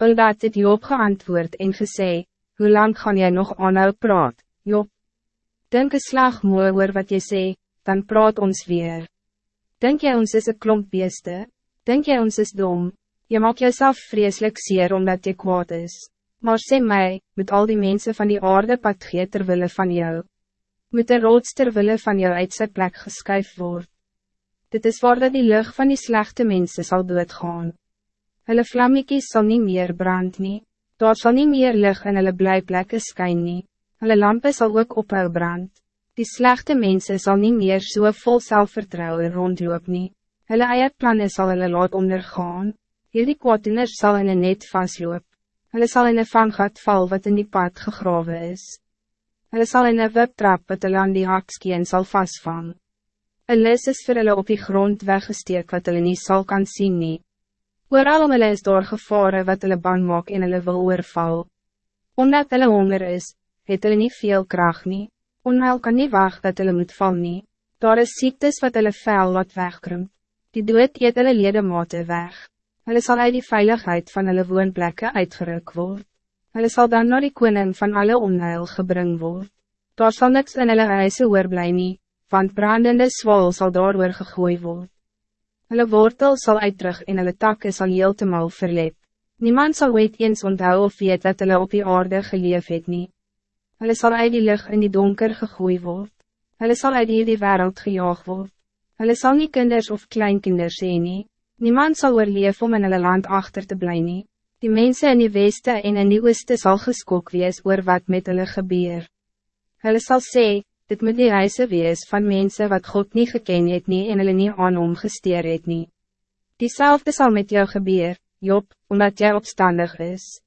Bildad het Job geantwoord en gesê, hoe lang gaan jij nog aanhou praat, Job? Denk een slag mooi oor wat je sê, dan praat ons weer. Denk jy ons is een klomp beeste? Denk jy ons is dom? Je maakt jezelf vreselijk zeer omdat je kwaad is. Maar sê mij, met al die mensen van die aarde pad gee terwille van jou. Moet de rood terwille van jou uit sy plek geskuif word. Dit is waar dat die lucht van die slechte mensen zal doodgaan. Hulle vlammekies zal niet meer brand nie. Daar zal niet meer lig in hulle blijplekke skyn nie. Hulle lampe sal ook ophou brand. Die slechte mensen zal niet meer so vol zelfvertrouwen rondloop nie. Hulle eie planne sal hulle laat ondergaan. Hierdie kwaadiners sal in een net vastloop. Hulle sal in een vangat val wat in die pad gegraven is. Hulle sal in een webtrap wat hulle aan die hakskeen sal vastvang. Een les is vir hulle op die grond weggesteek wat hulle nie sal kan zien nie. Ooral om hulle is daar gevare wat hulle bang maak en hulle wil oorval. Omdat hulle honger is, het hulle nie veel kracht nie. Onheil kan niet wacht dat hulle moet val nie. Daar is ziektes wat hulle vel wat wegkrimp. Die dood eet hulle ledemate weg. Hulle sal uit die veiligheid van hulle woonplekke uitgeruk word. Hulle sal dan naar die koning van alle onheil gebring word. Daar sal niks in hulle huise oorblij nie, want brandende zwol sal daar oor gegooi word. Hulle wortel sal uitdrug en hulle takke sal heeltemal verlep. Niemand zal ooit eens onthou of weet dat hulle op die aarde geleef het nie. Hulle sal uit die lucht in die donker gegooi word. Hulle sal uit die wereld gejaag word. Hulle sal nie kinders of kleinkinders sê nie. Niemand zal oorleef om in hulle land achter te blijven. nie. Die mensen in die weste en in die ooste sal geskok wees oor wat met hulle gebeur. Hulle sal sê, dit moet die reise wees van mensen wat God niet geken het nie en hulle nie aan hom gesteer het nie. Diezelfde zal met jou gebeur, Job, omdat jij opstandig is.